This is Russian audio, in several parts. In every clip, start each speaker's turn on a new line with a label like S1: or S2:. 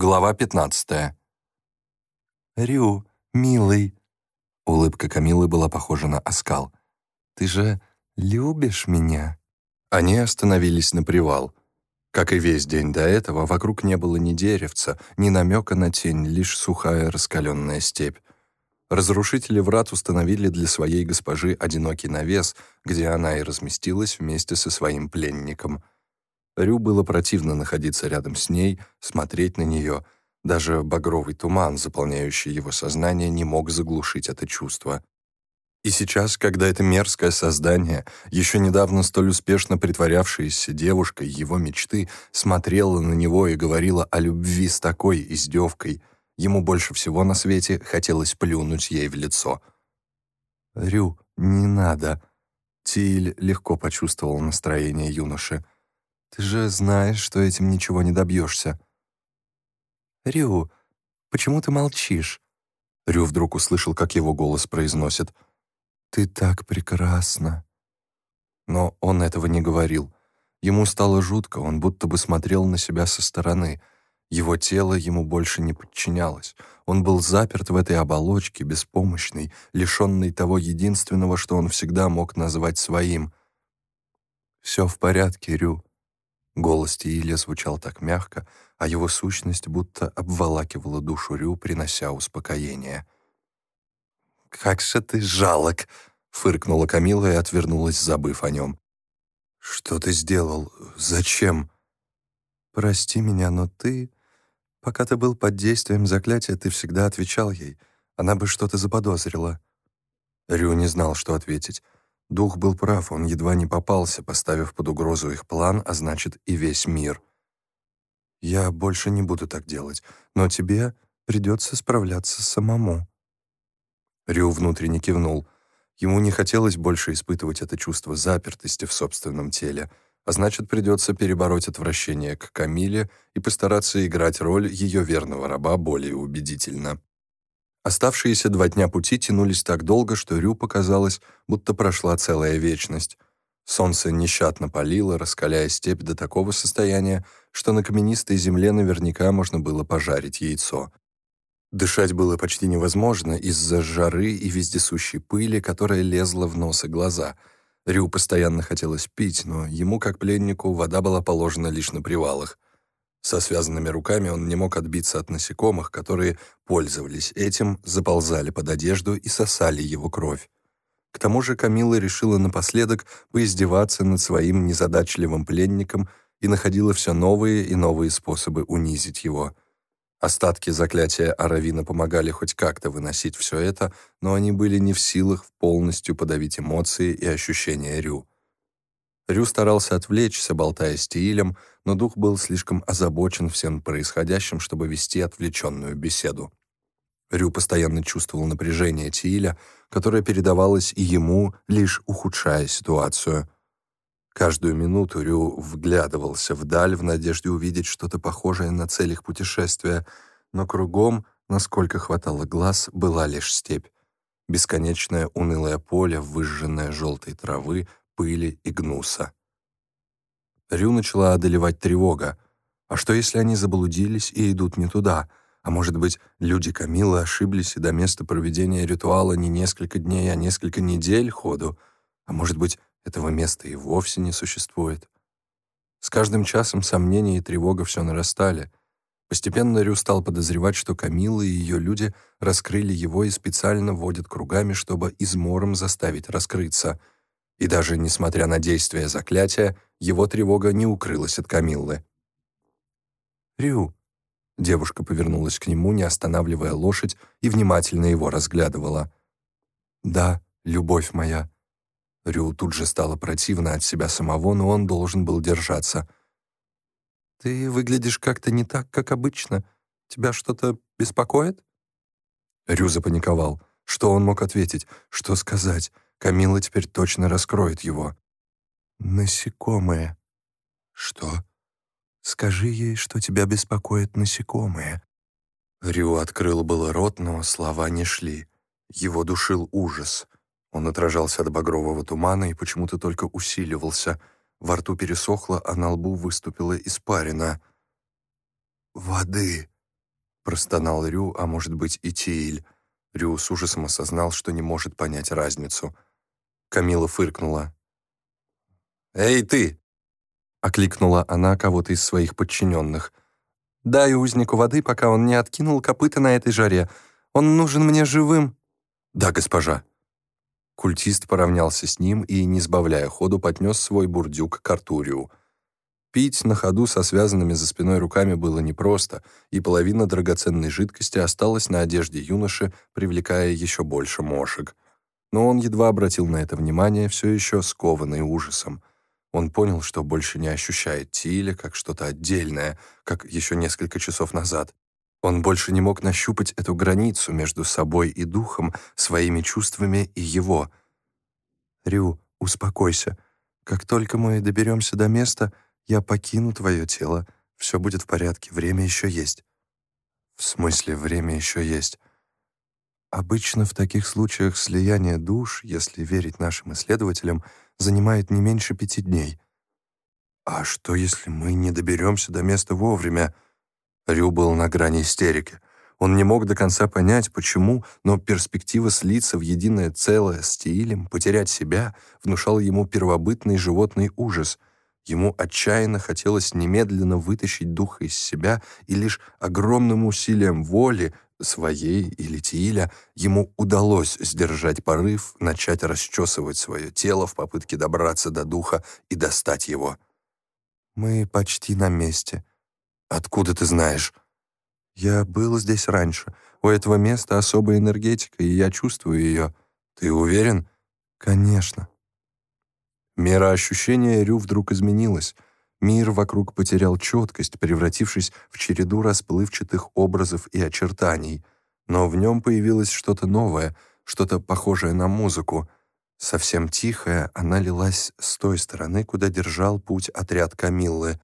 S1: Глава 15.
S2: «Рю, милый!» Улыбка Камилы была похожа на оскал. «Ты же любишь меня?»
S1: Они остановились на привал. Как и весь день до этого, вокруг не было ни деревца, ни намека на тень, лишь сухая раскаленная степь. Разрушители врат установили для своей госпожи одинокий навес, где она и разместилась вместе со своим пленником — Рю было противно находиться рядом с ней, смотреть на нее. Даже багровый туман, заполняющий его сознание, не мог заглушить это чувство. И сейчас, когда это мерзкое создание, еще недавно столь успешно притворявшееся девушкой его мечты, смотрела на него и говорила о любви с такой издевкой, ему больше всего на свете хотелось плюнуть ей в лицо.
S2: «Рю, не надо», — Тиль легко почувствовал настроение юноши. Ты же знаешь, что этим ничего не добьешься. Рю, почему ты молчишь? Рю вдруг услышал, как его голос произносит. «Ты так прекрасна». Но он этого не говорил. Ему стало жутко, он будто бы смотрел на себя со стороны. Его тело ему больше не подчинялось. Он был заперт в этой оболочке, беспомощный, лишенный того единственного, что он всегда мог назвать своим. «Все в порядке, Рю. Голос Тииля звучал так мягко, а его сущность будто обволакивала душу Рю, принося успокоение. «Как же ты жалок!» — фыркнула Камила и отвернулась, забыв о нем. «Что ты сделал? Зачем?» «Прости меня, но ты...» Пока ты был под действием заклятия, ты всегда отвечал ей. Она бы что-то заподозрила. Рю не знал, что ответить. Дух был прав, он едва не попался, поставив под угрозу их план, а значит и весь мир. «Я больше не буду так делать, но тебе придется справляться самому». Рю внутренне кивнул. Ему не хотелось больше испытывать это чувство запертости в собственном теле, а значит, придется перебороть отвращение к Камиле и постараться играть роль ее верного раба более убедительно. Оставшиеся два дня пути тянулись так долго, что Рю показалось, будто прошла целая вечность. Солнце нещадно палило, раскаляя степь до такого состояния, что на каменистой земле наверняка можно было пожарить яйцо. Дышать было почти невозможно из-за жары и вездесущей пыли, которая лезла в нос и глаза. Рю постоянно хотелось пить, но ему, как пленнику, вода была положена лишь на привалах. Со связанными руками он не мог отбиться от насекомых, которые пользовались этим, заползали под одежду и сосали его кровь. К тому же Камила решила напоследок поиздеваться над своим незадачливым пленником и находила все новые и новые способы унизить его. Остатки заклятия Аравина помогали хоть как-то выносить все это, но они были не в силах полностью подавить эмоции и ощущения Рю. Рю старался отвлечься, болтая с Тиилем, но дух был слишком озабочен всем происходящим, чтобы вести отвлеченную беседу. Рю постоянно чувствовал напряжение Тииля, которое передавалось и ему, лишь ухудшая ситуацию. Каждую минуту Рю вглядывался вдаль в надежде увидеть что-то похожее на цель их путешествия, но кругом, насколько хватало глаз, была лишь степь. Бесконечное унылое поле, выжженное желтой травы, пыли и гнуса. Рю начала одолевать тревога. А что, если они заблудились и идут не туда? А может быть, люди Камилы ошиблись, и до места проведения ритуала не несколько дней, а несколько недель ходу? А может быть, этого места и вовсе не существует? С каждым часом сомнения и тревога все нарастали. Постепенно Рю стал подозревать, что Камила и ее люди раскрыли его и специально водят кругами, чтобы измором заставить раскрыться — и даже несмотря на действие заклятия, его тревога не укрылась от Камиллы. «Рю!» Девушка повернулась к нему, не останавливая лошадь, и внимательно его разглядывала. «Да, любовь моя». Рю тут же стало противно от себя самого, но он должен был держаться. «Ты выглядишь как-то не так, как обычно. Тебя что-то беспокоит?» Рю запаниковал. Что он мог ответить? Что сказать? Камила теперь точно раскроет его. «Насекомые». «Что?» «Скажи ей, что тебя беспокоит насекомые». Рю открыл было рот, но слова не шли. Его душил ужас. Он отражался от багрового тумана и почему-то только усиливался. Во рту пересохло, а на лбу выступила испарина. «Воды!»
S1: простонал Рю, а может быть и Тииль. Рю с ужасом осознал, что не может понять разницу. Камила фыркнула. «Эй, ты!» — окликнула она кого-то из своих подчиненных. «Дай узнику воды, пока он не откинул копыта на этой жаре. Он нужен мне живым». «Да, госпожа». Культист поравнялся с ним и, не сбавляя ходу, поднес свой бурдюк к Артурию. Пить на ходу со связанными за спиной руками было непросто, и половина драгоценной жидкости осталась на одежде юноши, привлекая еще больше мошек. Но он едва обратил на это внимание, все еще скованный ужасом. Он понял, что больше не ощущает Тиля как что-то отдельное, как еще несколько часов назад. Он больше не мог нащупать эту границу между собой и духом, своими чувствами и его. «Рю, успокойся. Как только мы доберемся до места, я покину твое тело. Все будет в порядке, время еще есть». «В смысле, время еще есть?» Обычно в таких случаях слияние душ, если верить нашим исследователям, занимает не меньше пяти дней. А что, если мы не доберемся до места вовремя? Рю был на грани истерики. Он не мог до конца понять, почему, но перспектива слиться в единое целое с Тиилем, потерять себя, внушала ему первобытный животный ужас. Ему отчаянно хотелось немедленно вытащить духа из себя, и лишь огромным усилием воли своей или Тииля, ему удалось сдержать порыв, начать расчесывать свое тело в попытке добраться до духа и достать его. «Мы почти на месте». «Откуда ты знаешь?» «Я был здесь раньше. У этого места особая энергетика, и я чувствую ее». «Ты уверен?» «Конечно». Мера ощущения Рю вдруг изменилась — Мир вокруг потерял четкость, превратившись в череду расплывчатых образов и очертаний, но в нем появилось что-то новое, что-то похожее на музыку. Совсем тихая, она лилась с той стороны, куда держал путь отряд Камиллы.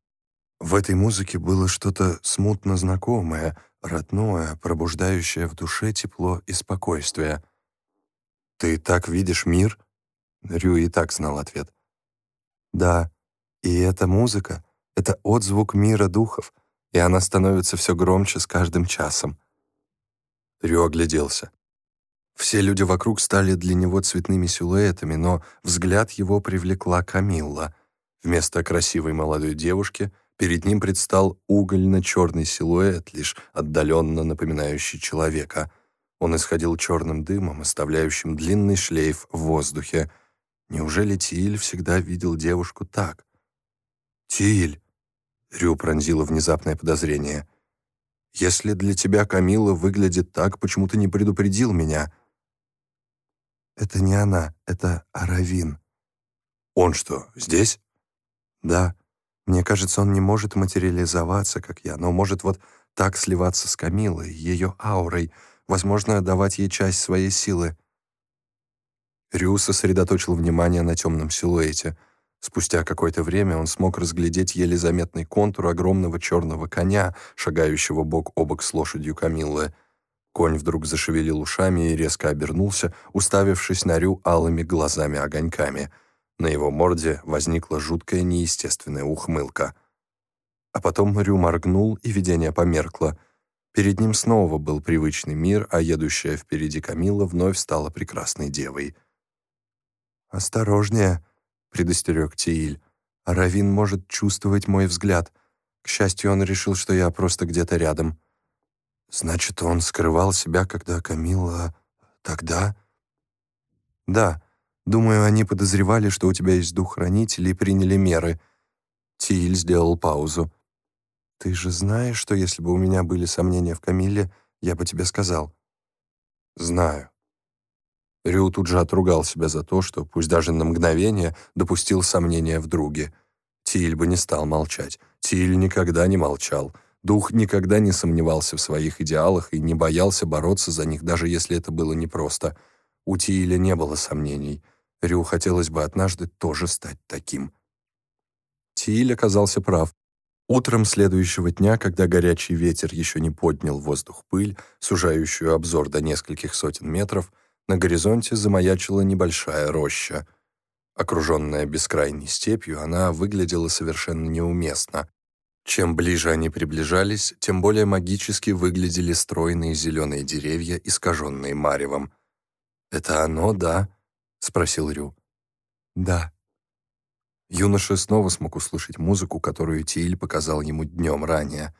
S1: В этой музыке было что-то смутно знакомое, родное, пробуждающее в душе тепло и спокойствие. «Ты так видишь мир?» Рю и так знал ответ. «Да», и эта музыка — это отзвук мира духов, и она становится все громче с каждым часом. Рю огляделся. Все люди вокруг стали для него цветными силуэтами, но взгляд его привлекла Камилла. Вместо красивой молодой девушки перед ним предстал угольно-черный силуэт, лишь отдаленно напоминающий человека. Он исходил черным дымом, оставляющим длинный шлейф в воздухе. Неужели Тииль всегда видел девушку так? «Тиль!» — Рю пронзило внезапное подозрение. «Если для тебя Камила выглядит так, почему ты не предупредил меня?» «Это не она, это Аравин». «Он что, здесь?» «Да. Мне кажется, он не может материализоваться, как я, но может вот так сливаться с Камилой, ее аурой, возможно, давать ей часть своей силы». Рю сосредоточил внимание на темном силуэте — Спустя какое-то время он смог разглядеть еле заметный контур огромного черного коня, шагающего бок о бок с лошадью Камиллы. Конь вдруг зашевелил ушами и резко обернулся, уставившись на Рю алыми глазами-огоньками. На его морде возникла жуткая неестественная ухмылка. А потом Рю моргнул, и видение померкло. Перед ним снова был привычный мир, а едущая впереди Камилла вновь стала прекрасной девой. «Осторожнее!» Предостерег Тииль. «Равин может чувствовать мой взгляд. К счастью, он решил, что я просто где-то рядом». «Значит, он скрывал себя, когда Камила... тогда?» «Да. Думаю, они подозревали, что у тебя есть дух-хранитель и приняли меры». Тииль сделал паузу. «Ты же знаешь, что если бы у меня были сомнения в Камиле, я бы тебе сказал?» «Знаю. Рю тут же отругал себя за то, что, пусть даже на мгновение, допустил сомнения в друге. Тиль бы не стал молчать. Тиль никогда не молчал. Дух никогда не сомневался в своих идеалах и не боялся бороться за них, даже если это было непросто. У Тииля не было сомнений. Рю хотелось бы однажды тоже стать таким. Тииль оказался прав. Утром следующего дня, когда горячий ветер еще не поднял воздух пыль, сужающую обзор до нескольких сотен метров, на горизонте замаячила небольшая роща. Окруженная бескрайней степью, она выглядела совершенно неуместно. Чем ближе они приближались, тем более магически выглядели стройные зеленые деревья, искаженные маревом. «Это оно, да?» — спросил Рю.
S2: «Да».
S1: Юноша снова смог услышать музыку, которую Тиль показал ему днем ранее.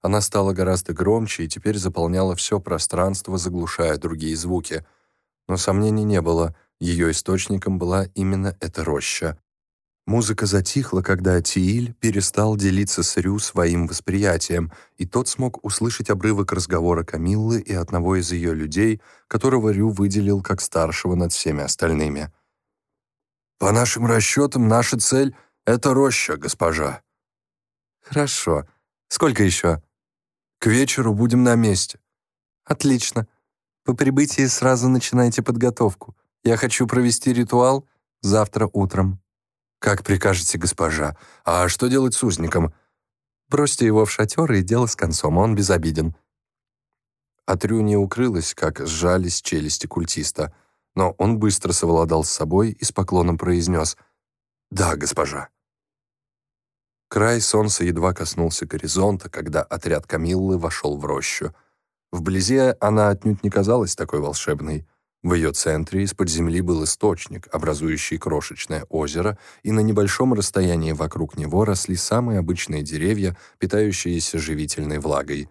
S1: Она стала гораздо громче и теперь заполняла все пространство, заглушая другие звуки. Но сомнений не было, ее источником была именно эта роща. Музыка затихла, когда Тииль перестал делиться с Рю своим восприятием, и тот смог услышать обрывок разговора Камиллы и одного из ее людей, которого Рю выделил как старшего над всеми остальными. «По нашим расчетам, наша цель — это роща, госпожа».
S2: «Хорошо. Сколько еще?»
S1: «К вечеру будем на месте».
S2: «Отлично. По прибытии сразу начинайте подготовку. Я хочу провести ритуал завтра утром».
S1: «Как прикажете, госпожа. А что делать с узником?»
S2: «Бросьте его в шатер, и дело с концом, он безобиден».
S1: От Рю не укрылось, как сжались челюсти культиста, но он быстро совладал с собой и с поклоном произнес «Да, госпожа». Край солнца едва коснулся горизонта, когда отряд Камиллы вошел в рощу. Вблизи она отнюдь не казалась такой волшебной. В ее центре из-под земли был источник, образующий крошечное озеро, и на небольшом расстоянии вокруг него росли самые обычные деревья, питающиеся живительной влагой.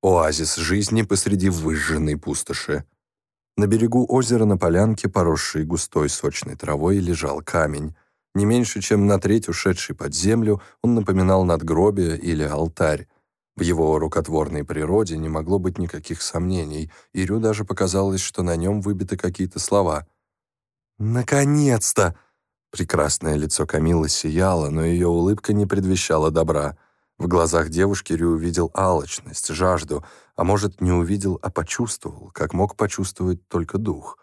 S1: Оазис жизни посреди выжженной пустоши. На берегу озера на полянке, поросшей густой сочной травой, лежал камень. Не меньше, чем на треть ушедший под землю, он напоминал надгробие или алтарь. В его рукотворной природе не могло быть никаких сомнений, и Рю даже показалось, что на нем выбиты какие-то слова. «Наконец-то!» Прекрасное лицо Камилы сияло, но ее улыбка не предвещала добра. В глазах девушки Рю увидел алчность, жажду, а может, не увидел, а почувствовал, как мог почувствовать только дух.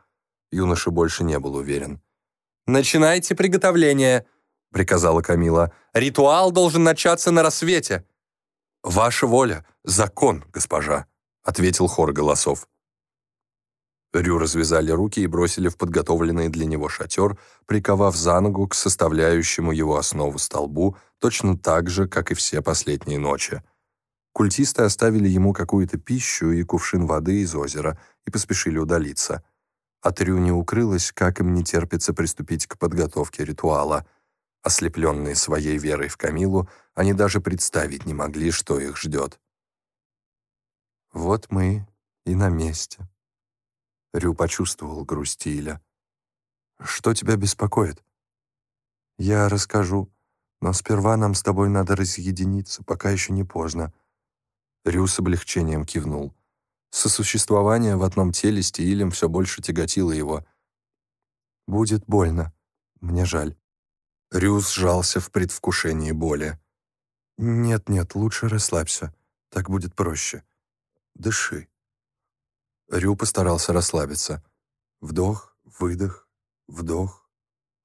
S1: Юноша больше не был уверен.
S2: «Начинайте приготовление!» — приказала Камила. «Ритуал должен начаться на рассвете!»
S1: «Ваша воля — закон, госпожа», — ответил хор голосов. Рю развязали руки и бросили в подготовленный для него шатер, приковав за ногу к составляющему его основу столбу точно так же, как и все последние ночи. Культисты оставили ему какую-то пищу и кувшин воды из озера и поспешили удалиться. От Рю не укрылось, как им не терпится приступить к подготовке ритуала. Ослепленные своей верой в Камилу, они даже представить не могли, что их ждет.
S2: «Вот мы и на месте».
S1: Рю почувствовал грусть Тиля. «Что тебя беспокоит?»
S2: «Я расскажу, но сперва нам с тобой надо разъединиться, пока еще не поздно».
S1: Рю с облегчением кивнул. Сосуществование в одном теле с Тиилем все больше тяготило его.
S2: «Будет больно. Мне жаль».
S1: Рю сжался в предвкушении боли.
S2: «Нет-нет, лучше расслабься. Так будет проще. Дыши».
S1: Рю постарался расслабиться. Вдох, выдох, вдох,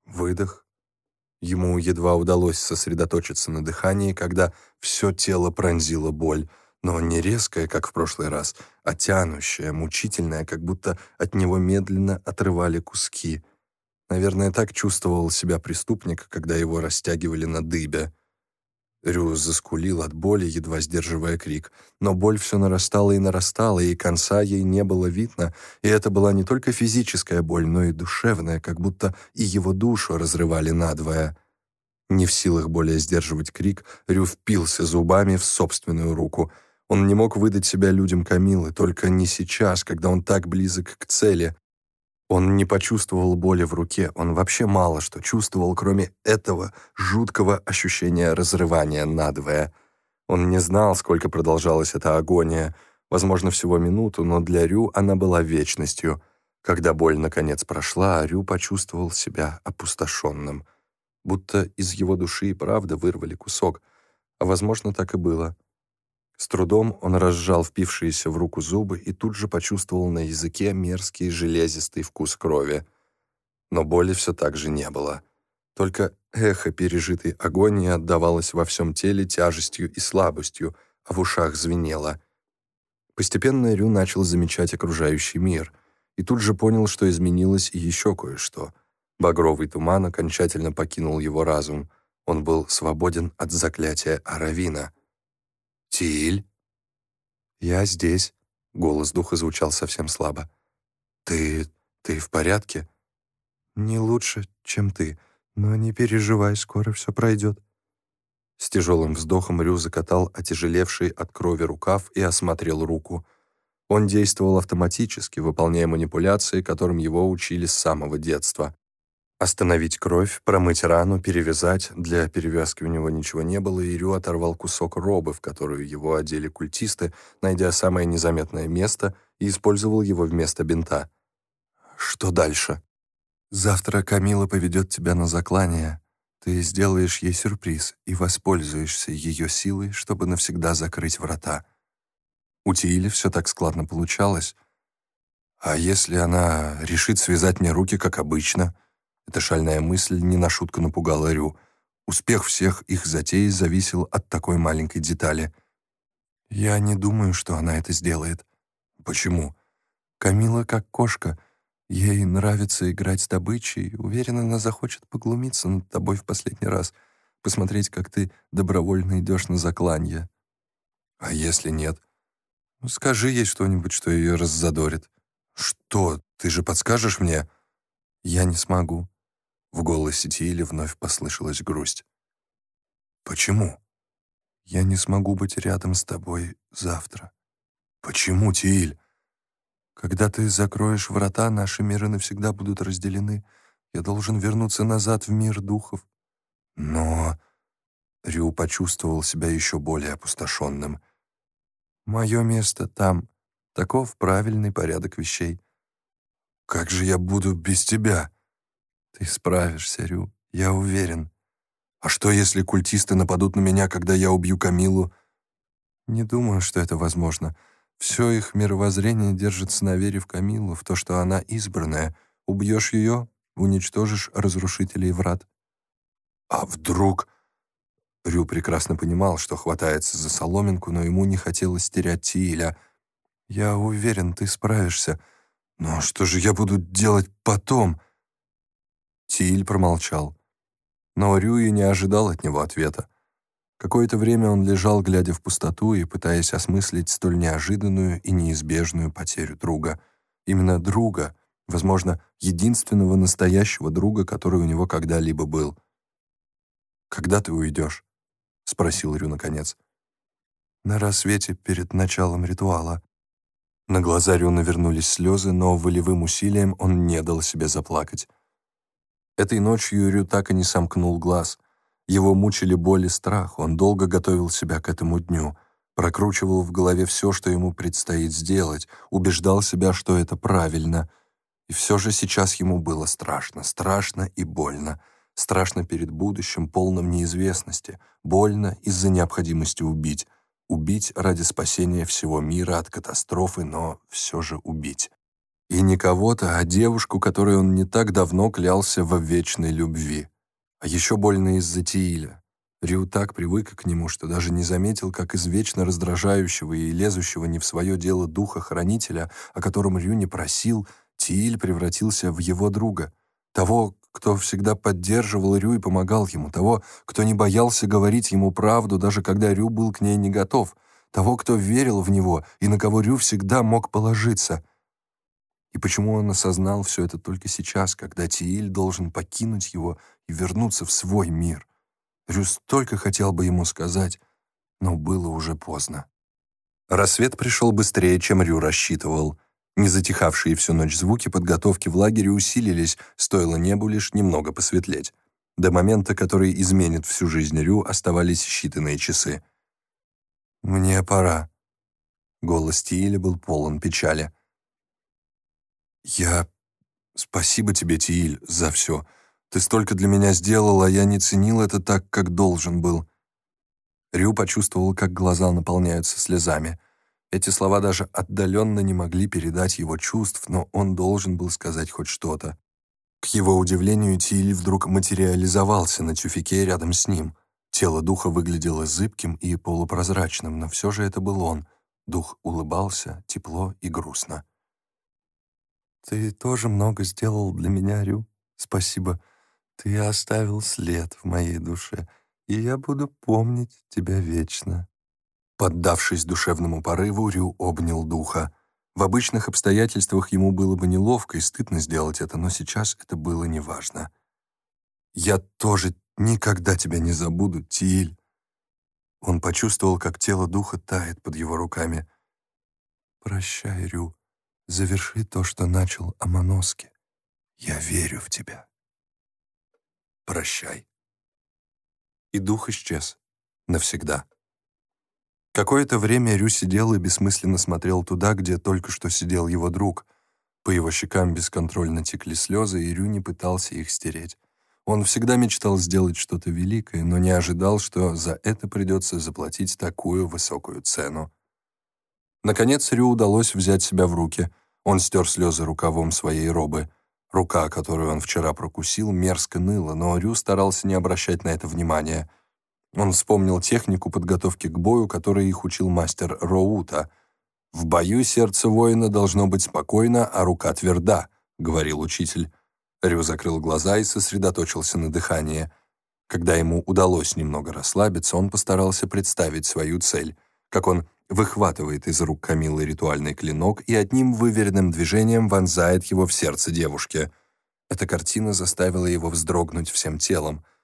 S1: выдох. Ему едва удалось сосредоточиться на дыхании, когда все тело пронзило боль, но не резкая, как в прошлый раз, а тянущая, мучительная, как будто от него медленно отрывали куски. Наверное, так чувствовал себя преступник, когда его растягивали на дыбе. Рю заскулил от боли, едва сдерживая крик. Но боль все нарастала и нарастала, и конца ей не было видно, и это была не только физическая боль, но и душевная, как будто и его душу разрывали надвое. Не в силах более сдерживать крик, Рю впился зубами в собственную руку. Он не мог выдать себя людям Камилы, только не сейчас, когда он так близок к цели. Он не почувствовал боли в руке, он вообще мало что чувствовал, кроме этого жуткого ощущения разрывания надвое. Он не знал, сколько продолжалась эта агония, возможно, всего минуту, но для Рю она была вечностью. Когда боль наконец прошла, Рю почувствовал себя опустошенным, будто из его души и правда вырвали кусок, а, возможно, так и было. С трудом он разжал впившиеся в руку зубы и тут же почувствовал на языке мерзкий железистый вкус крови. Но боли все так же не было. Только эхо пережитой агонии отдавалось во всем теле тяжестью и слабостью, а в ушах звенело. Постепенно Рю начал замечать окружающий мир и тут же понял, что изменилось и еще кое-что. Багровый туман окончательно покинул его разум. Он был свободен от заклятия Аравина — «Тиль?»
S2: «Я здесь», — голос духа звучал совсем слабо. «Ты... ты в порядке?» «Не лучше, чем ты, но не переживай, скоро все пройдет». С тяжелым вздохом Рю закатал отяжелевший от крови рукав и осмотрел руку. Он действовал автоматически, выполняя манипуляции, которым его учили с самого детства. Остановить кровь, промыть рану, перевязать. Для перевязки у него ничего не было, и Рю оторвал кусок робы, в которую его одели культисты, найдя самое незаметное место, и использовал его вместо бинта. «Что дальше?» «Завтра Камила поведет тебя на заклание. Ты сделаешь ей сюрприз и воспользуешься ее силой, чтобы навсегда закрыть врата». У Тиили все так складно получалось. «А если она решит связать мне руки, как обычно?» Эта шальная мысль не на шутку напугала Рю. Успех всех их затей зависел от такой маленькой детали. «Я не думаю, что она это сделает». «Почему?» «Камила как кошка. Ей нравится играть с добычей. Уверена, она захочет поглумиться над тобой в последний раз, посмотреть, как ты добровольно идешь на закланье».
S1: «А если нет?»
S2: «Ну, «Скажи ей что-нибудь, что ее раззадорит».
S1: «Что? Ты же подскажешь мне?»
S2: «Я не смогу. В голосе Тиили вновь послышалась грусть.
S1: «Почему?»
S2: «Я не смогу быть рядом с тобой завтра».
S1: «Почему, Тииль?»
S2: «Когда ты закроешь врата, наши миры навсегда будут разделены. Я должен вернуться назад в мир духов».
S1: «Но...» Рю почувствовал себя еще более опустошенным.
S2: «Мое место там. Таков правильный порядок вещей».
S1: «Как же я буду без тебя?»
S2: Ты справишься, Рю, я уверен.
S1: А что, если культисты нападут на меня, когда я убью Камилу?
S2: Не думаю, что это возможно. Все их мировоззрение держится на вере в Камилу, в то, что она избранная. Убьешь ее, уничтожишь разрушителей врат.
S1: А вдруг... Рю прекрасно понимал, что хватается за соломинку, но ему не хотелось терять Тииля.
S2: «Я уверен, ты справишься.
S1: Но что же я буду делать потом?»
S2: Тиль промолчал. Но Рюи не ожидал от него ответа. Какое-то время он лежал, глядя в пустоту и пытаясь осмыслить столь неожиданную и неизбежную потерю друга. Именно друга, возможно, единственного настоящего друга, который у него когда-либо был. «Когда ты уйдешь?» — спросил Рю наконец. «На рассвете перед началом ритуала». На глаза Рю навернулись слезы, но волевым усилием он не дал себе заплакать. Этой ночью Рю так и не сомкнул глаз. Его мучили боль и страх, он долго готовил себя к этому дню, прокручивал в голове все, что ему предстоит сделать, убеждал себя, что это правильно. И все же сейчас ему было страшно, страшно и больно. Страшно перед будущим, полным неизвестности, больно из-за необходимости убить. Убить ради спасения всего мира от катастрофы, но все же убить. И не кого-то, а девушку, которой он не так давно клялся во вечной любви. А еще больно из-за Тииля. Рю так привык к нему, что даже не заметил, как из вечно раздражающего и лезущего не в свое дело духа-хранителя, о котором Рю не просил, Тииль превратился в его друга. Того, кто всегда поддерживал Рю и помогал ему, того, кто не боялся говорить ему правду, даже когда Рю был к ней не готов, того, кто верил в него и на кого Рю всегда мог положиться — и почему он осознал все это только сейчас, когда Тииль должен покинуть его и вернуться в свой мир? Рюс только хотел бы ему сказать, но было уже поздно. Рассвет пришел быстрее, чем Рю рассчитывал. Незатихавшие всю ночь звуки подготовки в лагере усилились, стоило небу лишь немного посветлеть. До момента, который изменит всю жизнь Рю, оставались считанные часы. «Мне пора». Голос Тииля был полон печали. «Я... Спасибо тебе, Тииль, за все. Ты столько для меня сделал, а я не ценил это так, как должен был». Рю почувствовал, как глаза наполняются слезами. Эти слова даже отдаленно не могли передать его чувств, но он должен был сказать хоть что-то. К его удивлению, Тиль вдруг материализовался на тюфике рядом с ним. Тело духа выглядело зыбким и полупрозрачным, но все же это был он. Дух улыбался, тепло и грустно. «Ты тоже много сделал для меня, Рю. Спасибо. Ты оставил след в моей душе, и я буду помнить тебя вечно».
S1: Поддавшись душевному порыву, Рю обнял духа. В обычных обстоятельствах ему было бы неловко и стыдно сделать это, но сейчас это было неважно. «Я тоже никогда тебя не забуду, Тиль!» Он почувствовал, как тело духа тает под его руками. «Прощай, Рю, заверши то, что начал Амоноски. Я верю в тебя. Прощай». И дух исчез. Навсегда. Какое-то время Рю сидел и бессмысленно смотрел туда, где только что сидел его друг. По его щекам бесконтрольно текли слезы, и Рю не пытался их стереть. Он всегда мечтал сделать что-то великое, но не ожидал, что за это придется заплатить такую высокую цену. Наконец Рю удалось взять себя в руки. Он стер слезы рукавом своей робы. Рука, которую он вчера прокусил, мерзко ныла, но Рю старался не обращать на это внимания. Он вспомнил технику подготовки к бою, которой их учил мастер Роута. «В бою сердце воина должно быть спокойно, а рука тверда», — говорил учитель. Рю закрыл глаза и сосредоточился на дыхании. Когда ему удалось немного расслабиться, он постарался представить свою цель, как он выхватывает из рук Камилы ритуальный клинок и одним выверенным движением вонзает его в сердце девушки. Эта картина заставила его вздрогнуть всем телом —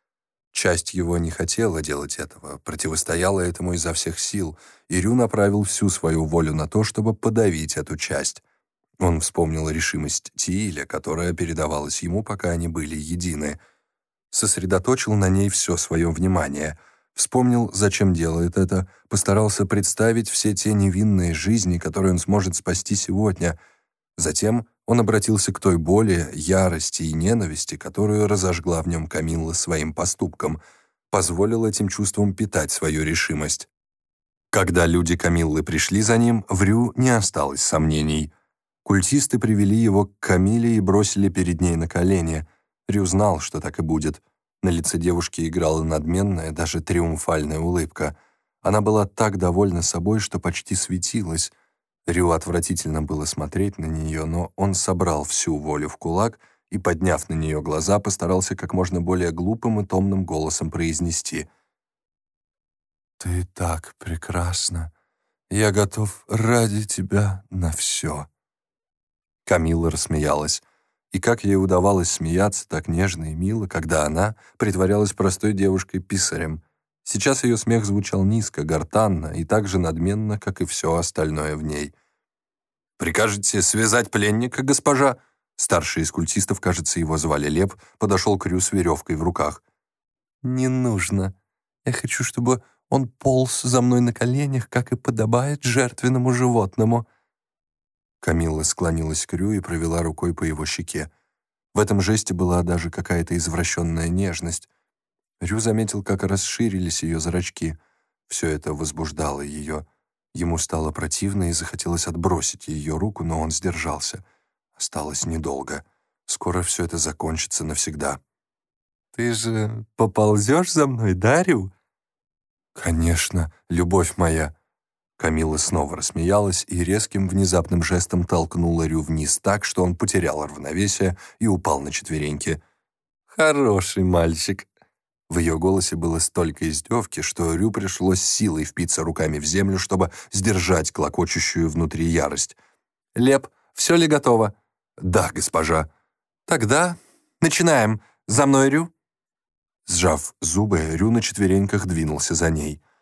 S1: Часть его не хотела делать этого, противостояла этому изо всех сил, и Рю направил всю свою волю на то, чтобы подавить эту часть. Он вспомнил решимость Тииля, которая передавалась ему, пока они были едины. Сосредоточил на ней все свое внимание. Вспомнил, зачем делает это, постарался представить все те невинные жизни, которые он сможет спасти сегодня. Затем он обратился к той боли, ярости и ненависти, которую разожгла в нем Камилла своим поступком, позволил этим чувствам питать свою решимость. Когда люди Камиллы пришли за ним, в Рю не осталось сомнений. Культисты привели его к Камиле и бросили перед ней на колени. Рю знал, что так и будет. На лице девушки играла надменная, даже триумфальная улыбка. Она была так довольна собой, что почти светилась — Рю отвратительно было смотреть на нее, но он собрал всю волю в кулак и, подняв на нее глаза, постарался как можно более глупым и томным голосом произнести «Ты так прекрасна! Я готов ради тебя на все!» Камила рассмеялась. И как ей удавалось смеяться так нежно и мило, когда она притворялась простой девушкой-писарем — Сейчас ее смех звучал низко, гортанно и так же надменно, как и все остальное в ней. «Прикажете связать пленника, госпожа?» Старший из культистов, кажется, его звали Леп, подошел к Рю с веревкой в руках. «Не нужно. Я хочу, чтобы он полз за мной на коленях, как и подобает жертвенному животному». Камилла склонилась к Рю и провела рукой по его щеке. В этом жесте была даже какая-то извращенная нежность. Рю заметил, как расширились ее зрачки. Все это возбуждало ее. Ему стало противно и захотелось отбросить ее руку, но он сдержался. Осталось недолго. Скоро все это закончится навсегда. «Ты же поползешь за мной, Дарю?» «Конечно, любовь моя». Камила снова рассмеялась и резким внезапным жестом толкнула Рю вниз так, что он потерял равновесие и упал на четвереньки. «Хороший мальчик», в ее голосе было столько издевки, что Рю пришлось силой впиться руками в землю, чтобы сдержать клокочущую внутри ярость. «Леп, все ли готово?» «Да, госпожа». «Тогда начинаем. За мной, Рю». Сжав зубы, Рю на четвереньках двинулся за ней —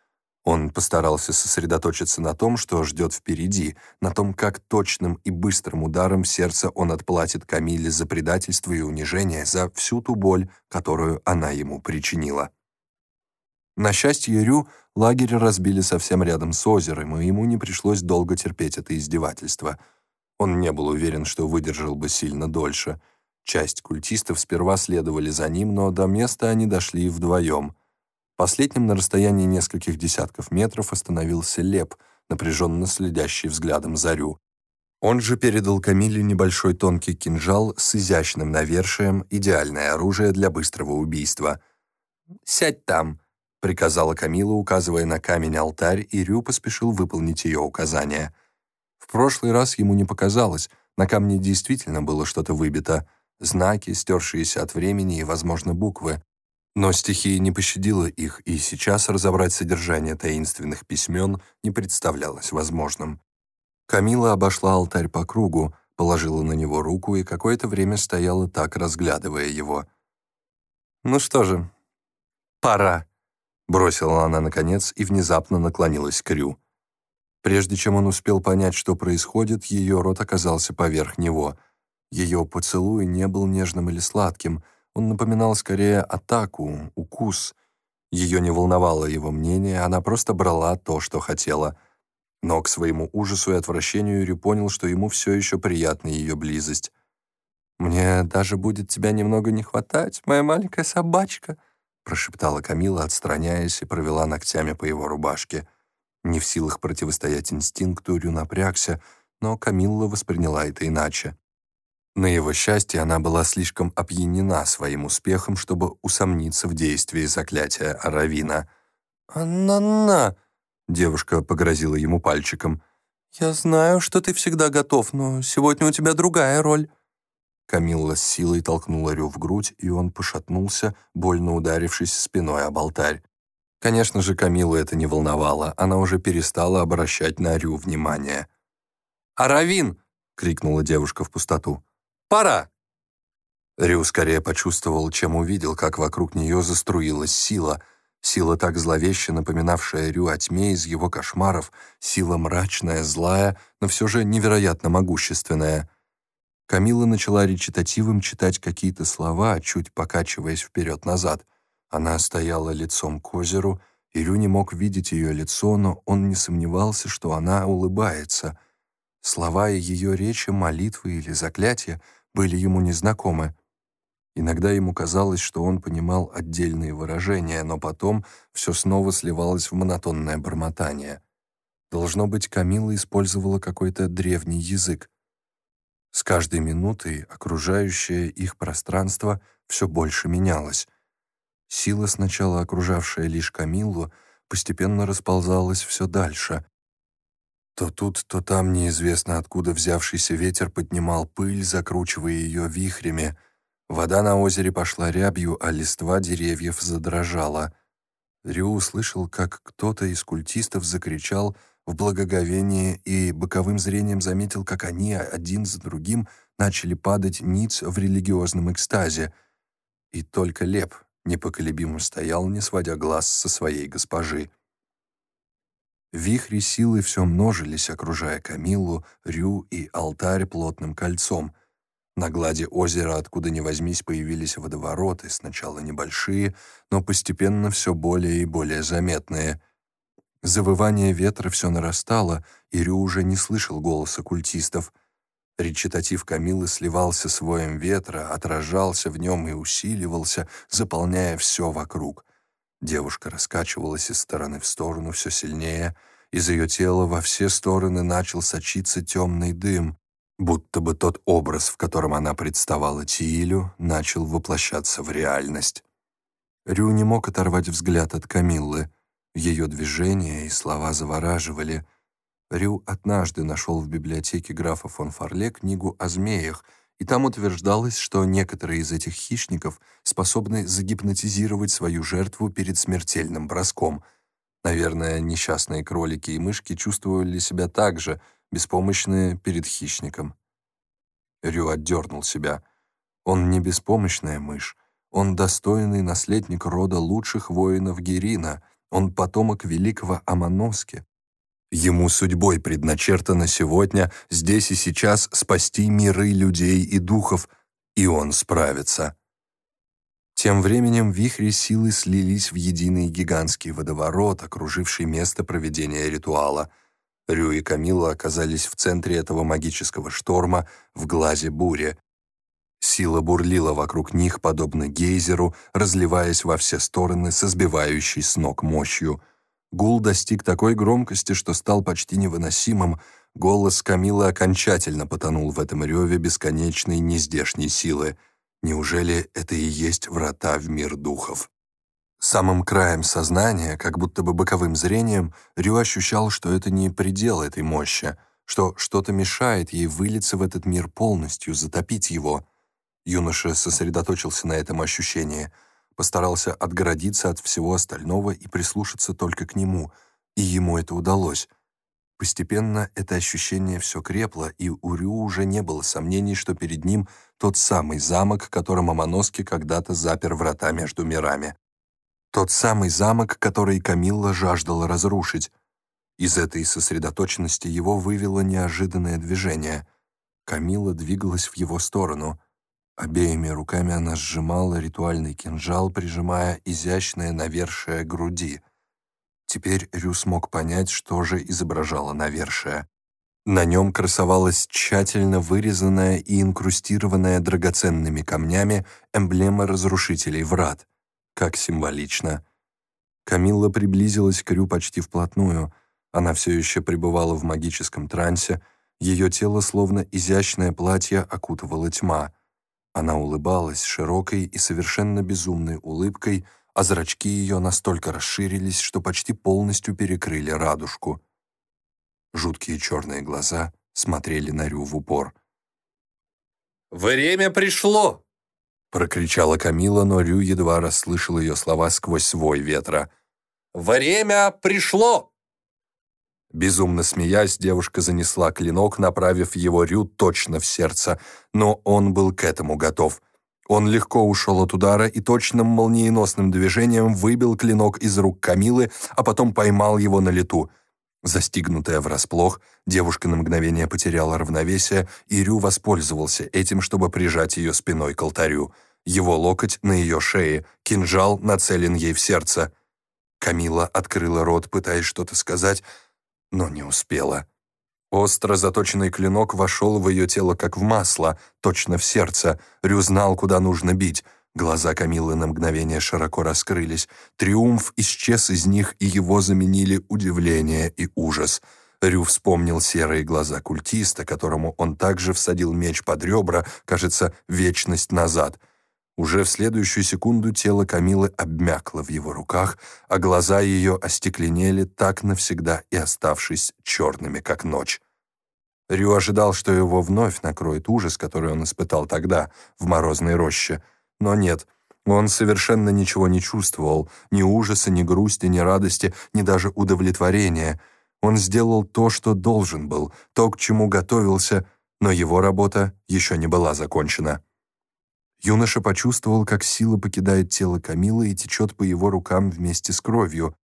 S1: он постарался сосредоточиться на том, что ждет впереди, на том, как точным и быстрым ударом сердца он отплатит Камиле за предательство и унижение, за всю ту боль, которую она ему причинила. На счастье Рю, лагерь разбили совсем рядом с озером, и ему не пришлось долго терпеть это издевательство. Он не был уверен, что выдержал бы сильно дольше. Часть культистов сперва следовали за ним, но до места они дошли вдвоем — Последним на расстоянии нескольких десятков метров остановился Леп, напряженно следящий взглядом Зарю. Он же передал Камиле небольшой тонкий кинжал с изящным навершием, идеальное оружие для быстрого убийства. «Сядь там», — приказала Камила, указывая на камень-алтарь, и Рю поспешил выполнить ее указание. В прошлый раз ему не показалось, на камне действительно было что-то выбито, знаки, стершиеся от времени и, возможно, буквы. Но стихия не пощадила их, и сейчас разобрать содержание таинственных письмен не представлялось возможным. Камила обошла алтарь по кругу, положила на него руку и какое-то время стояла так, разглядывая его. «Ну что же, пора», — бросила она наконец и внезапно наклонилась к Рю. Прежде чем он успел понять, что происходит, ее рот оказался поверх него. Ее поцелуй не был нежным или сладким, он напоминал скорее атаку, укус. Ее не волновало его мнение, она просто брала то, что хотела. Но к своему ужасу и отвращению Рю понял, что ему все еще приятна ее близость. «Мне даже будет тебя немного не хватать, моя маленькая собачка», прошептала Камила, отстраняясь, и провела ногтями по его рубашке. Не в силах противостоять инстинкту, Рю напрягся, но Камилла восприняла это иначе. На его счастье, она была слишком опьянена своим успехом, чтобы усомниться в действии заклятия Аравина. «Анна-на!» — девушка погрозила ему пальчиком. «Я знаю, что ты всегда готов, но сегодня у тебя другая роль». Камилла с силой толкнула Рю в грудь, и он пошатнулся, больно ударившись спиной об алтарь. Конечно же, Камилу это не волновало, она уже перестала обращать на Рю внимание. «Аравин!» — крикнула девушка в пустоту. Пора!» Рю скорее почувствовал, чем увидел, как вокруг нее заструилась сила. Сила так зловеще напоминавшая Рю о тьме из его кошмаров, сила мрачная, злая, но все же невероятно могущественная. Камила начала речитативом читать какие-то слова, чуть покачиваясь вперед-назад. Она стояла лицом к озеру, и Рю не мог видеть ее лицо, но он не сомневался, что она улыбается. Слова ее речи, молитвы или заклятия были ему незнакомы. Иногда ему казалось, что он понимал отдельные выражения, но потом все снова сливалось в монотонное бормотание. Должно быть, Камила использовала какой-то древний язык. С каждой минутой окружающее их пространство все больше менялось. Сила, сначала окружавшая лишь Камиллу, постепенно расползалась все дальше, то тут, то там неизвестно откуда взявшийся ветер поднимал пыль, закручивая ее вихрями. Вода на озере пошла рябью, а листва деревьев задрожала. Рю услышал, как кто-то из культистов закричал в благоговении и боковым зрением заметил, как они один за другим начали падать ниц в религиозном экстазе. И только Леп непоколебимо стоял, не сводя глаз со своей госпожи. Вихри силы все множились, окружая Камилу, Рю и алтарь плотным кольцом. На глади озера, откуда ни возьмись, появились водовороты, сначала небольшие, но постепенно все более и более заметные. Завывание ветра все нарастало, и Рю уже не слышал голоса культистов. Речитатив Камилы сливался с воем ветра, отражался в нем и усиливался, заполняя все вокруг — Девушка раскачивалась из стороны в сторону все сильнее, из ее тела во все стороны начал сочиться темный дым, будто бы тот образ, в котором она представала Тиилю, начал воплощаться в реальность. Рю не мог оторвать взгляд от Камиллы. Ее движения и слова завораживали. Рю однажды нашел в библиотеке графа фон Фарле книгу о змеях — и там утверждалось, что некоторые из этих хищников способны загипнотизировать свою жертву перед смертельным броском. Наверное, несчастные кролики и мышки чувствовали себя так же, беспомощные перед хищником. Рю отдернул себя. Он не беспомощная мышь. Он достойный наследник рода лучших воинов Герина. Он потомок великого Амоноски. Ему судьбой предначертано сегодня, здесь и сейчас спасти миры людей и духов, и он справится. Тем временем вихри силы слились в единый гигантский водоворот, окруживший место проведения ритуала. Рю и Камила оказались в центре этого магического шторма, в глазе бури. Сила бурлила вокруг них, подобно гейзеру, разливаясь во все стороны со сбивающей с ног мощью — Гул достиг такой громкости, что стал почти невыносимым. Голос Камилы окончательно потонул в этом реве бесконечной нездешней силы. Неужели это и есть врата в мир духов? Самым краем сознания, как будто бы боковым зрением, Рю ощущал, что это не предел этой мощи, что что-то мешает ей вылиться в этот мир полностью, затопить его. Юноша сосредоточился на этом ощущении — постарался отгородиться от всего остального и прислушаться только к нему, и ему это удалось. Постепенно это ощущение все крепло, и у Рю уже не было сомнений, что перед ним тот самый замок, которым Амоноски когда-то запер врата между мирами. Тот самый замок, который Камилла жаждала разрушить. Из этой сосредоточенности его вывело неожиданное движение. Камила двигалась в его сторону. Обеими руками она сжимала ритуальный кинжал, прижимая изящное навершие груди. Теперь Рю смог понять, что же изображало навершие. На нем красовалась тщательно вырезанная и инкрустированная драгоценными камнями эмблема разрушителей врат. Как символично. Камилла приблизилась к Рю почти вплотную. Она все еще пребывала в магическом трансе, ее тело, словно изящное платье, окутывала тьма. Она улыбалась широкой и совершенно безумной улыбкой, а зрачки ее настолько расширились, что почти полностью перекрыли радужку. Жуткие черные глаза смотрели на Рю в упор.
S3: «Время пришло!»
S1: — прокричала Камила, но Рю едва расслышал ее слова сквозь свой ветра.
S3: «Время пришло!»
S1: Безумно смеясь, девушка занесла клинок, направив его Рю точно в сердце, но он был к этому готов. Он легко ушел от удара и точным молниеносным движением выбил клинок из рук Камилы, а потом поймал его на лету. Застигнутая врасплох, девушка на мгновение потеряла равновесие, и Рю воспользовался этим, чтобы прижать ее спиной к алтарю. Его локоть на ее шее, кинжал нацелен ей в сердце. Камила открыла рот, пытаясь что-то сказать, но не успела. Остро заточенный клинок вошел в ее тело как в масло, точно в сердце. Рю знал, куда нужно бить. Глаза Камилы на мгновение широко раскрылись. Триумф исчез из них, и его заменили удивление и ужас. Рю вспомнил серые глаза культиста, которому он также всадил меч под ребра, кажется, вечность назад — уже в следующую секунду тело Камилы обмякло в его руках, а глаза ее остекленели, так навсегда и оставшись черными, как ночь. Рю ожидал, что его вновь накроет ужас, который он испытал тогда, в морозной роще. Но нет, он совершенно ничего не чувствовал, ни ужаса, ни грусти, ни радости, ни даже удовлетворения. Он сделал то, что должен был, то, к чему готовился, но его работа еще не была закончена. Юноша почувствовал, как сила покидает тело Камилы и течет по его рукам вместе с кровью.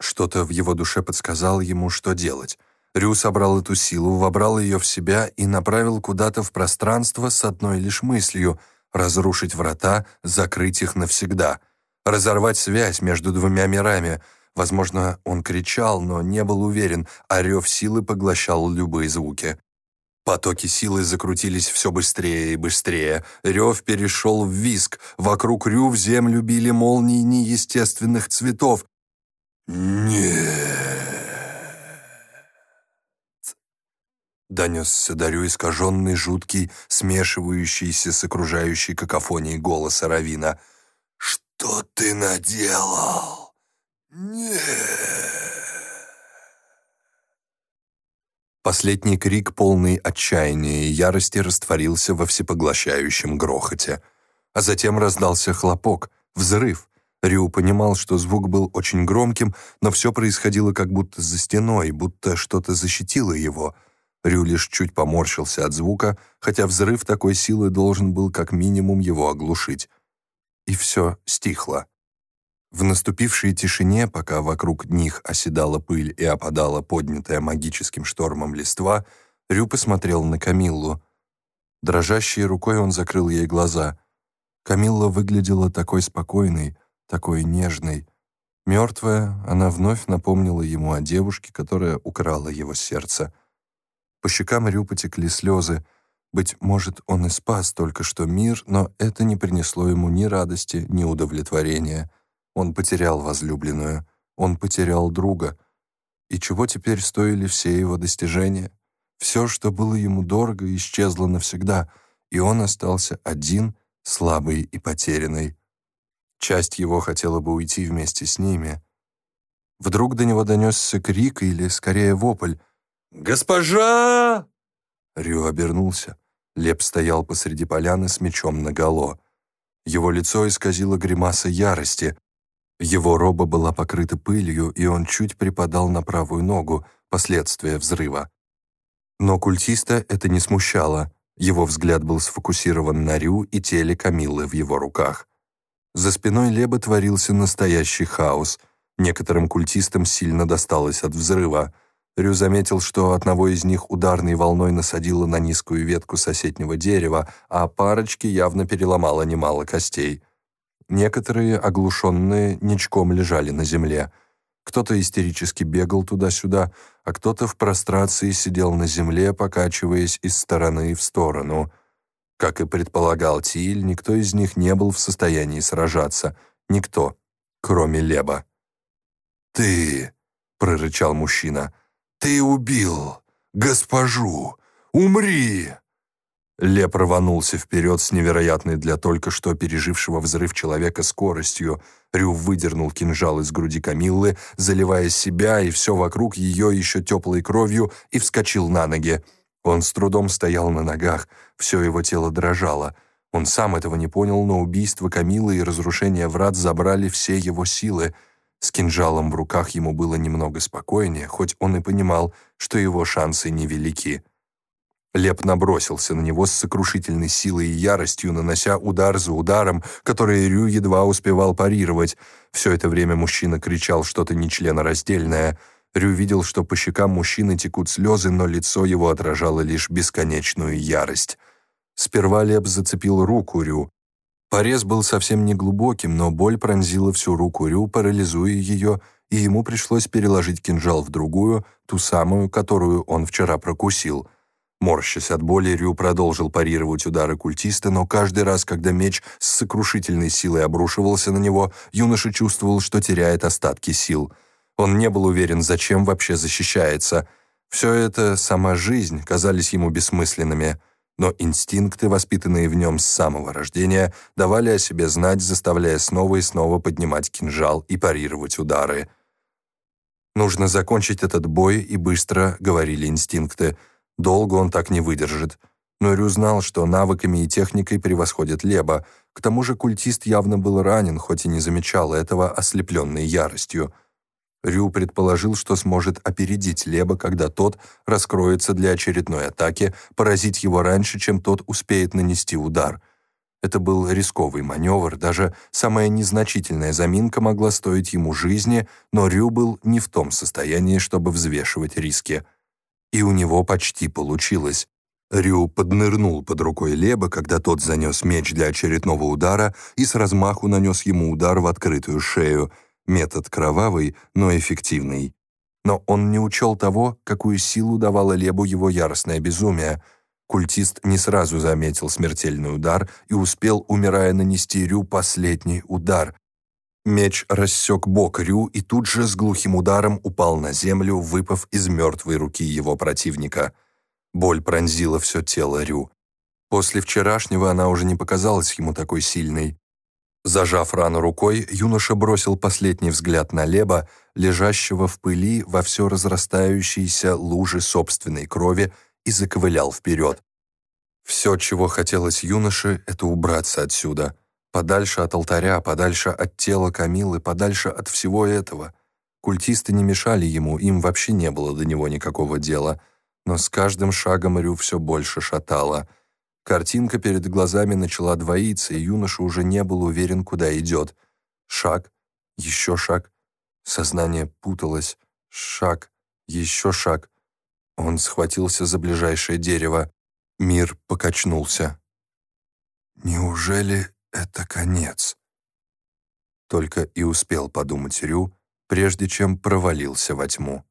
S1: Что-то в его душе подсказало ему, что делать. Рю собрал эту силу, вобрал ее в себя и направил куда-то в пространство с одной лишь мыслью — разрушить врата, закрыть их навсегда, разорвать связь между двумя мирами. Возможно, он кричал, но не был уверен, а рев силы поглощал любые звуки. Потоки силы закрутились все быстрее и быстрее. Рев перешел в виск. Вокруг Рю в землю били молнии неестественных цветов. «Нет!» Донесся до Рю искаженный, жуткий, смешивающийся с окружающей какофонией голоса Равина. «Что ты наделал? Нет!» Последний крик, полный отчаяния и ярости, растворился во всепоглощающем грохоте. А затем раздался хлопок, взрыв. Рю понимал, что звук был очень громким, но все происходило как будто за стеной, будто что-то защитило его. Рю лишь чуть поморщился от звука, хотя взрыв такой силы должен был как минимум его оглушить. И все стихло. В наступившей тишине, пока вокруг них оседала пыль и опадала поднятая магическим штормом листва, Рю посмотрел на Камиллу. Дрожащей рукой он закрыл ей глаза. Камилла выглядела такой спокойной, такой нежной. Мертвая, она вновь напомнила ему о девушке, которая украла его сердце. По щекам Рю потекли слезы. Быть может, он и спас только что мир, но это не принесло ему ни радости, ни удовлетворения. Он потерял возлюбленную, он потерял друга. И чего теперь стоили все его достижения? Все, что было ему дорого, исчезло навсегда, и он остался один, слабый и потерянный. Часть его хотела бы уйти вместе с ними. Вдруг до него донесся крик или, скорее, вопль.
S3: «Госпожа!»
S1: Рю обернулся. Леп стоял посреди поляны с мечом наголо. Его лицо исказило гримаса ярости. Его роба была покрыта пылью, и он чуть припадал на правую ногу, последствия взрыва. Но культиста это не смущало. Его взгляд был сфокусирован на Рю и теле Камиллы в его руках. За спиной Леба творился настоящий хаос. Некоторым культистам сильно досталось от взрыва. Рю заметил, что одного из них ударной волной насадило на низкую ветку соседнего дерева, а парочке явно переломало немало костей. Некоторые, оглушенные, ничком лежали на земле. Кто-то истерически бегал туда-сюда, а кто-то в прострации сидел на земле, покачиваясь из стороны в сторону. Как и предполагал Тиль, никто из них не был в состоянии сражаться. Никто, кроме Леба. «Ты!» — прорычал мужчина. «Ты убил госпожу! Умри!» Леп рванулся вперед с невероятной для только что пережившего взрыв человека скоростью. Рю выдернул кинжал из груди Камиллы, заливая себя и все вокруг ее еще теплой кровью, и вскочил на ноги. Он с трудом стоял на ногах, все его тело дрожало. Он сам этого не понял, но убийство Камиллы и разрушение врат забрали все его силы. С кинжалом в руках ему было немного спокойнее, хоть он и понимал, что его шансы невелики. Леп набросился на него с сокрушительной силой и яростью, нанося удар за ударом, который Рю едва успевал парировать. Все это время мужчина кричал что-то нечленораздельное. Рю видел, что по щекам мужчины текут слезы, но лицо его отражало лишь бесконечную ярость. Сперва Леп зацепил руку Рю. Порез был совсем не глубоким, но боль пронзила всю руку Рю, парализуя ее, и ему пришлось переложить кинжал в другую, ту самую, которую он вчера прокусил — Морщась от боли, Рю продолжил парировать удары культиста, но каждый раз, когда меч с сокрушительной силой обрушивался на него, юноша чувствовал, что теряет остатки сил. Он не был уверен, зачем вообще защищается. Все это, сама жизнь, казались ему бессмысленными. Но инстинкты, воспитанные в нем с самого рождения, давали о себе знать, заставляя снова и снова поднимать кинжал и парировать удары. «Нужно закончить этот бой и быстро», — говорили инстинкты, — Долго он так не выдержит. Но Рю знал, что навыками и техникой превосходит Леба. К тому же культист явно был ранен, хоть и не замечал этого, ослепленный яростью. Рю предположил, что сможет опередить Леба, когда тот раскроется для очередной атаки, поразить его раньше, чем тот успеет нанести удар. Это был рисковый маневр, даже самая незначительная заминка могла стоить ему жизни, но Рю был не в том состоянии, чтобы взвешивать риски. И у него почти получилось. Рю поднырнул под рукой Леба, когда тот занес меч для очередного удара и с размаху нанес ему удар в открытую шею. Метод кровавый, но эффективный. Но он не учел того, какую силу давало Лебу его яростное безумие. Культист не сразу заметил смертельный удар и успел, умирая, нанести Рю последний удар, Меч рассек бок Рю и тут же с глухим ударом упал на землю, выпав из мертвой руки его противника. Боль пронзила все тело Рю. После вчерашнего она уже не показалась ему такой сильной. Зажав рану рукой, юноша бросил последний взгляд на Леба, лежащего в пыли во все разрастающиеся лужи собственной крови, и заковылял вперед. Все, чего хотелось юноше, это убраться отсюда. Подальше от алтаря, подальше от тела Камилы, подальше от всего этого. Культисты не мешали ему, им вообще не было до него никакого дела. Но с каждым шагом Рю все больше шатало. Картинка перед глазами начала двоиться, и юноша уже не был уверен, куда идет. Шаг, еще шаг. Сознание путалось. Шаг, еще шаг. Он схватился за ближайшее дерево. Мир покачнулся. «Неужели это конец. Только и успел подумать Рю, прежде чем провалился во тьму.